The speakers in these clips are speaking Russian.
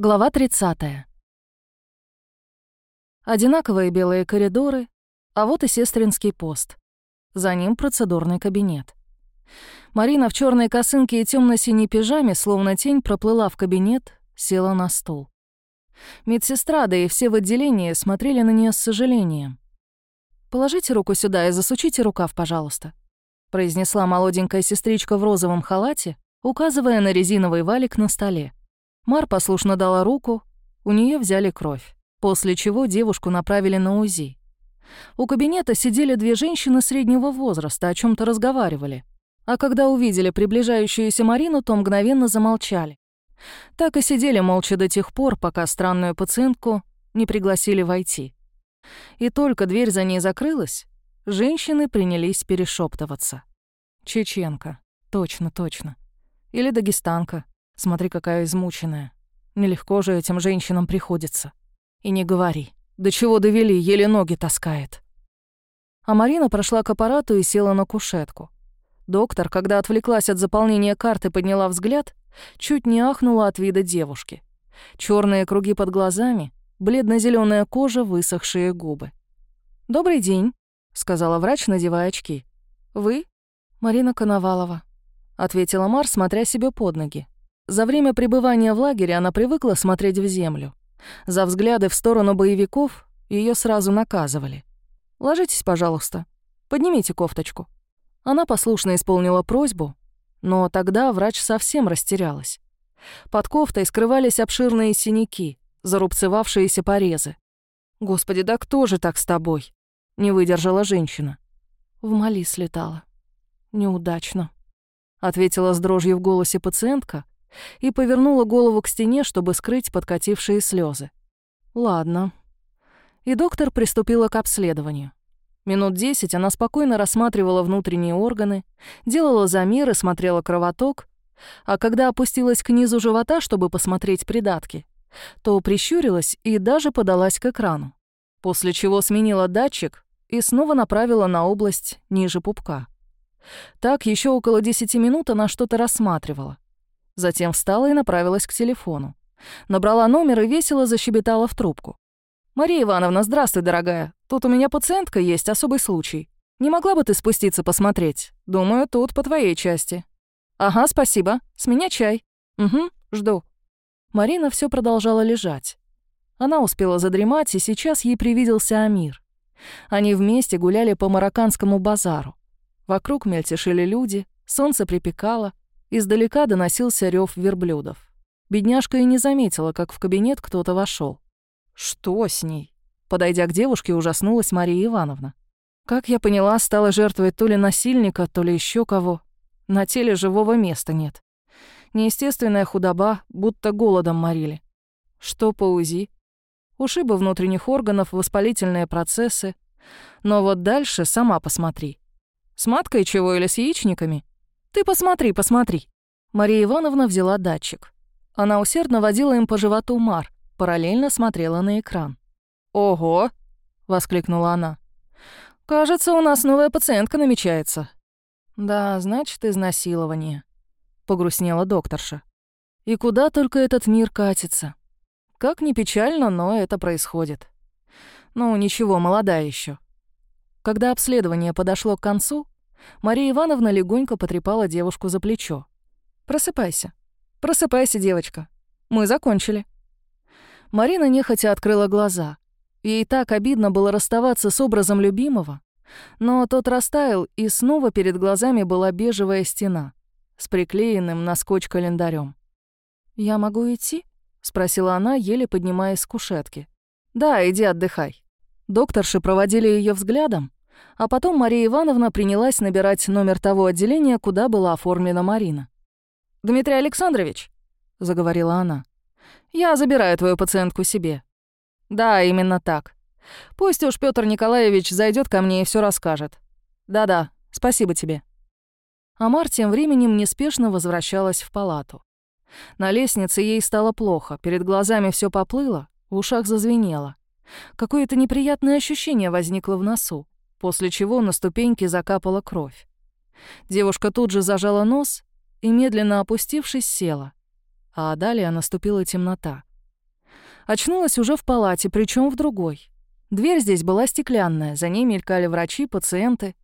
Глава 30. Одинаковые белые коридоры, а вот и сестринский пост. За ним процедурный кабинет. Марина в черной косынке и темно синей пижаме, словно тень, проплыла в кабинет, села на стул. Медсестра, да и все в отделении смотрели на нее с сожалением. «Положите руку сюда и засучите рукав, пожалуйста», произнесла молоденькая сестричка в розовом халате, указывая на резиновый валик на столе. Мар послушно дала руку, у нее взяли кровь, после чего девушку направили на УЗИ. У кабинета сидели две женщины среднего возраста, о чем то разговаривали. А когда увидели приближающуюся Марину, то мгновенно замолчали. Так и сидели молча до тех пор, пока странную пациентку не пригласили войти. И только дверь за ней закрылась, женщины принялись перешептываться. Чеченка. Точно, точно. Или дагестанка. Смотри, какая измученная. Нелегко же этим женщинам приходится. И не говори. До чего довели, еле ноги таскает. А Марина прошла к аппарату и села на кушетку. Доктор, когда отвлеклась от заполнения карты, подняла взгляд, чуть не ахнула от вида девушки. Черные круги под глазами, бледно зеленая кожа, высохшие губы. «Добрый день», — сказала врач, надевая очки. «Вы?» «Марина Коновалова», — ответила Мар, смотря себе под ноги. За время пребывания в лагере она привыкла смотреть в землю. За взгляды в сторону боевиков ее сразу наказывали. «Ложитесь, пожалуйста. Поднимите кофточку». Она послушно исполнила просьбу, но тогда врач совсем растерялась. Под кофтой скрывались обширные синяки, зарубцевавшиеся порезы. «Господи, да кто же так с тобой?» — не выдержала женщина. В Мали слетала. «Неудачно», — ответила с дрожью в голосе пациентка, и повернула голову к стене, чтобы скрыть подкатившие слезы. Ладно. И доктор приступила к обследованию. Минут десять она спокойно рассматривала внутренние органы, делала замеры, смотрела кровоток, а когда опустилась к низу живота, чтобы посмотреть придатки, то прищурилась и даже подалась к экрану, после чего сменила датчик и снова направила на область ниже пупка. Так еще около десяти минут она что-то рассматривала. Затем встала и направилась к телефону. Набрала номер и весело защебетала в трубку. «Мария Ивановна, здравствуй, дорогая. Тут у меня пациентка есть, особый случай. Не могла бы ты спуститься посмотреть? Думаю, тут по твоей части». «Ага, спасибо. С меня чай». «Угу, жду». Марина все продолжала лежать. Она успела задремать, и сейчас ей привиделся Амир. Они вместе гуляли по марокканскому базару. Вокруг мельтешили люди, солнце припекало, Издалека доносился рев верблюдов. Бедняжка и не заметила, как в кабинет кто-то вошел. «Что с ней?» Подойдя к девушке, ужаснулась Мария Ивановна. Как я поняла, стала жертвой то ли насильника, то ли еще кого. На теле живого места нет. Неестественная худоба, будто голодом морили. Что по УЗИ? Ушибы внутренних органов, воспалительные процессы. Но вот дальше сама посмотри. С маткой чего или с яичниками? «Ты посмотри, посмотри». Мария Ивановна взяла датчик. Она усердно водила им по животу Мар, параллельно смотрела на экран. «Ого!» — воскликнула она. «Кажется, у нас новая пациентка намечается». «Да, значит, изнасилование», — погрустнела докторша. «И куда только этот мир катится? Как ни печально, но это происходит. Ну, ничего, молодая еще. Когда обследование подошло к концу, Мария Ивановна легонько потрепала девушку за плечо. «Просыпайся. Просыпайся, девочка. Мы закончили». Марина нехотя открыла глаза. Ей так обидно было расставаться с образом любимого. Но тот растаял, и снова перед глазами была бежевая стена с приклеенным на скотч календарем. «Я могу идти?» — спросила она, еле поднимаясь с кушетки. «Да, иди отдыхай». Докторши проводили ее взглядом, а потом Мария Ивановна принялась набирать номер того отделения, куда была оформлена Марина. «Дмитрий Александрович», — заговорила она, — «я забираю твою пациентку себе». «Да, именно так. Пусть уж Петр Николаевич зайдет ко мне и все расскажет. Да-да, спасибо тебе». Амар тем временем неспешно возвращалась в палату. На лестнице ей стало плохо, перед глазами все поплыло, в ушах зазвенело. Какое-то неприятное ощущение возникло в носу после чего на ступеньки закапала кровь. Девушка тут же зажала нос и, медленно опустившись, села. А далее наступила темнота. Очнулась уже в палате, причем в другой. Дверь здесь была стеклянная, за ней мелькали врачи, пациенты.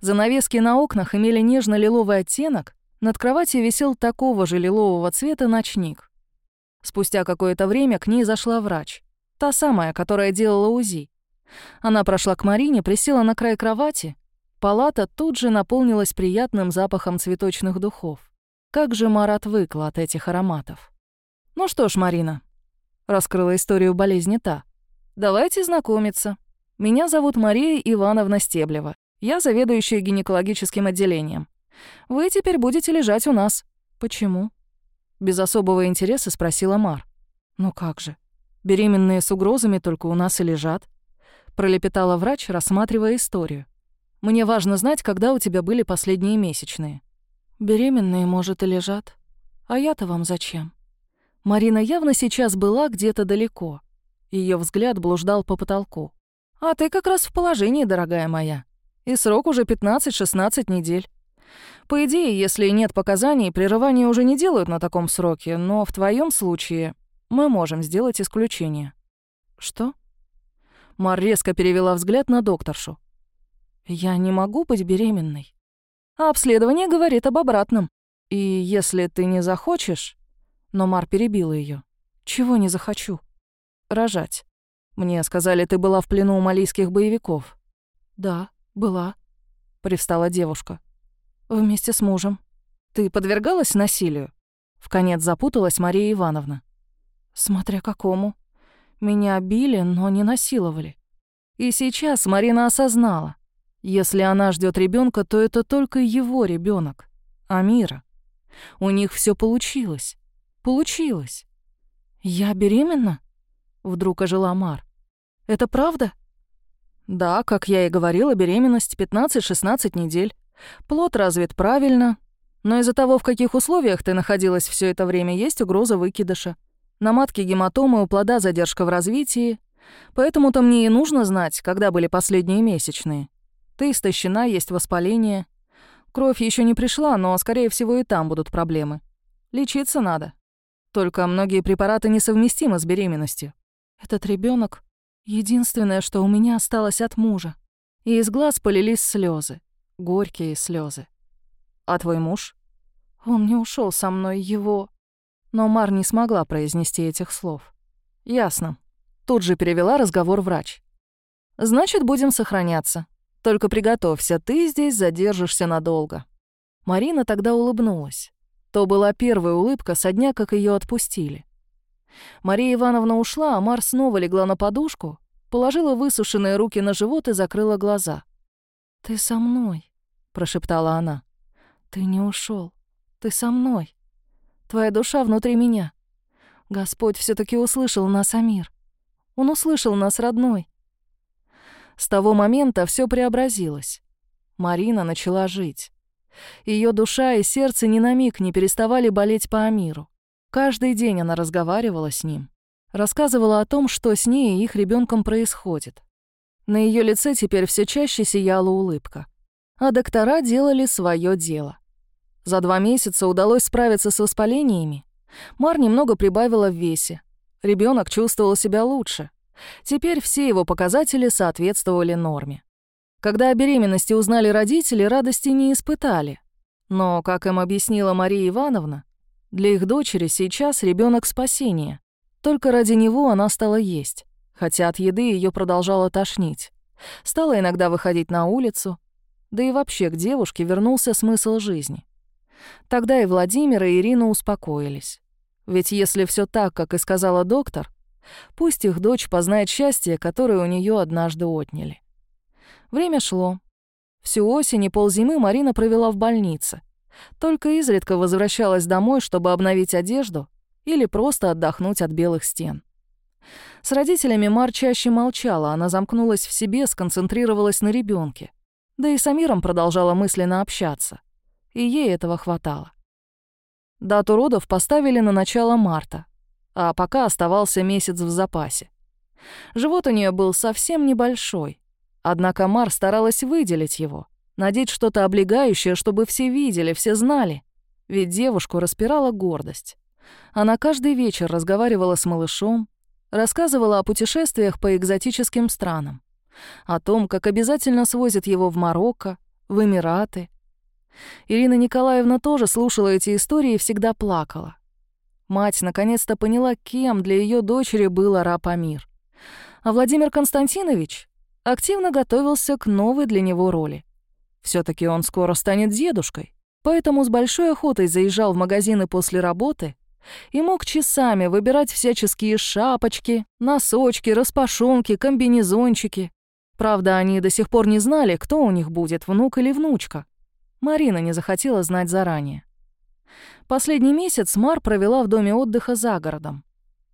Занавески на окнах имели нежно-лиловый оттенок, над кроватью висел такого же лилового цвета ночник. Спустя какое-то время к ней зашла врач. Та самая, которая делала УЗИ. Она прошла к Марине, присела на край кровати. Палата тут же наполнилась приятным запахом цветочных духов. Как же Марат выкла от этих ароматов. «Ну что ж, Марина», — раскрыла историю болезни та, — «давайте знакомиться. Меня зовут Мария Ивановна Стеблева. Я заведующая гинекологическим отделением. Вы теперь будете лежать у нас». «Почему?» Без особого интереса спросила Мар. «Ну как же? Беременные с угрозами только у нас и лежат», пролепетала врач, рассматривая историю. «Мне важно знать, когда у тебя были последние месячные». «Беременные, может, и лежат. А я-то вам зачем?» Марина явно сейчас была где-то далеко. Ее взгляд блуждал по потолку. «А ты как раз в положении, дорогая моя. И срок уже 15-16 недель. По идее, если нет показаний, прерывания уже не делают на таком сроке, но в твоем случае мы можем сделать исключение». «Что?» Мар резко перевела взгляд на докторшу. «Я не могу быть беременной. А обследование говорит об обратном. И если ты не захочешь...» Но Мар перебила ее. «Чего не захочу?» «Рожать. Мне сказали, ты была в плену у малийских боевиков». «Да, была», — привстала девушка. «Вместе с мужем». «Ты подвергалась насилию?» В конец запуталась Мария Ивановна. «Смотря какому. Меня били, но не насиловали». И сейчас Марина осознала. Если она ждет ребенка, то это только его ребенок, Амира. У них все получилось. Получилось. «Я беременна?» — вдруг ожила Мар. «Это правда?» «Да, как я и говорила, беременность 15-16 недель. Плод развит правильно, но из-за того, в каких условиях ты находилась все это время, есть угроза выкидыша. На матке гематомы, у плода задержка в развитии. Поэтому-то мне и нужно знать, когда были последние месячные. Ты истощена, есть воспаление. Кровь еще не пришла, но, скорее всего, и там будут проблемы. Лечиться надо. Только многие препараты несовместимы с беременностью. Этот ребенок единственное, что у меня осталось от мужа. И из глаз полились слезы, горькие слезы. А твой муж? Он не ушел со мной, его... Но Мар не смогла произнести этих слов. Ясно. Тут же перевела разговор врач. Значит, будем сохраняться. Только приготовься, ты здесь задержишься надолго. Марина тогда улыбнулась. То была первая улыбка со дня, как ее отпустили. Мария Ивановна ушла, а Мар снова легла на подушку, положила высушенные руки на живот и закрыла глаза. «Ты со мной», — прошептала она. «Ты не ушел. Ты со мной. Твоя душа внутри меня. Господь все таки услышал нас, Амир. Он услышал нас, родной». С того момента все преобразилось. Марина начала жить. Ее душа и сердце ни на миг не переставали болеть по Амиру. Каждый день она разговаривала с ним, рассказывала о том, что с ней и их ребенком происходит. На ее лице теперь все чаще сияла улыбка. А доктора делали свое дело. За два месяца удалось справиться с воспалениями. Мар немного прибавила в весе. Ребенок чувствовал себя лучше. Теперь все его показатели соответствовали норме. Когда о беременности узнали родители, радости не испытали. Но, как им объяснила Мария Ивановна, для их дочери сейчас ребенок спасения. Только ради него она стала есть, хотя от еды ее продолжало тошнить. Стала иногда выходить на улицу, да и вообще к девушке вернулся смысл жизни. Тогда и Владимир, и Ирина успокоились. Ведь если все так, как и сказала доктор, пусть их дочь познает счастье, которое у нее однажды отняли. Время шло. Всю осень и ползимы Марина провела в больнице. Только изредка возвращалась домой, чтобы обновить одежду или просто отдохнуть от белых стен. С родителями Мар чаще молчала, она замкнулась в себе, сконцентрировалась на ребенке. Да и с Амиром продолжала мысленно общаться. И ей этого хватало. Дату родов поставили на начало марта, а пока оставался месяц в запасе. Живот у нее был совсем небольшой, Однако Мар старалась выделить его, надеть что-то облегающее, чтобы все видели, все знали. Ведь девушку распирала гордость. Она каждый вечер разговаривала с малышом, Рассказывала о путешествиях по экзотическим странам. О том, как обязательно свозят его в Марокко, в Эмираты. Ирина Николаевна тоже слушала эти истории и всегда плакала. Мать наконец-то поняла, кем для ее дочери был араб Амир. А Владимир Константинович активно готовился к новой для него роли. все таки он скоро станет дедушкой, поэтому с большой охотой заезжал в магазины после работы и мог часами выбирать всяческие шапочки, носочки, распашонки, комбинезончики. Правда, они до сих пор не знали, кто у них будет, внук или внучка. Марина не захотела знать заранее. Последний месяц Мар провела в доме отдыха за городом.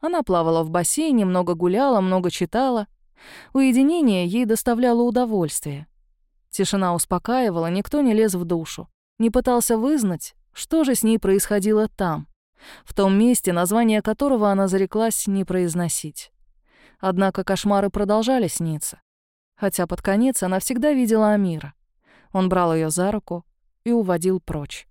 Она плавала в бассейне, много гуляла, много читала. Уединение ей доставляло удовольствие. Тишина успокаивала, никто не лез в душу. Не пытался вызнать, что же с ней происходило там, в том месте, название которого она зареклась не произносить. Однако кошмары продолжали сниться. Хотя под конец она всегда видела Амира. Он брал ее за руку и уводил прочь.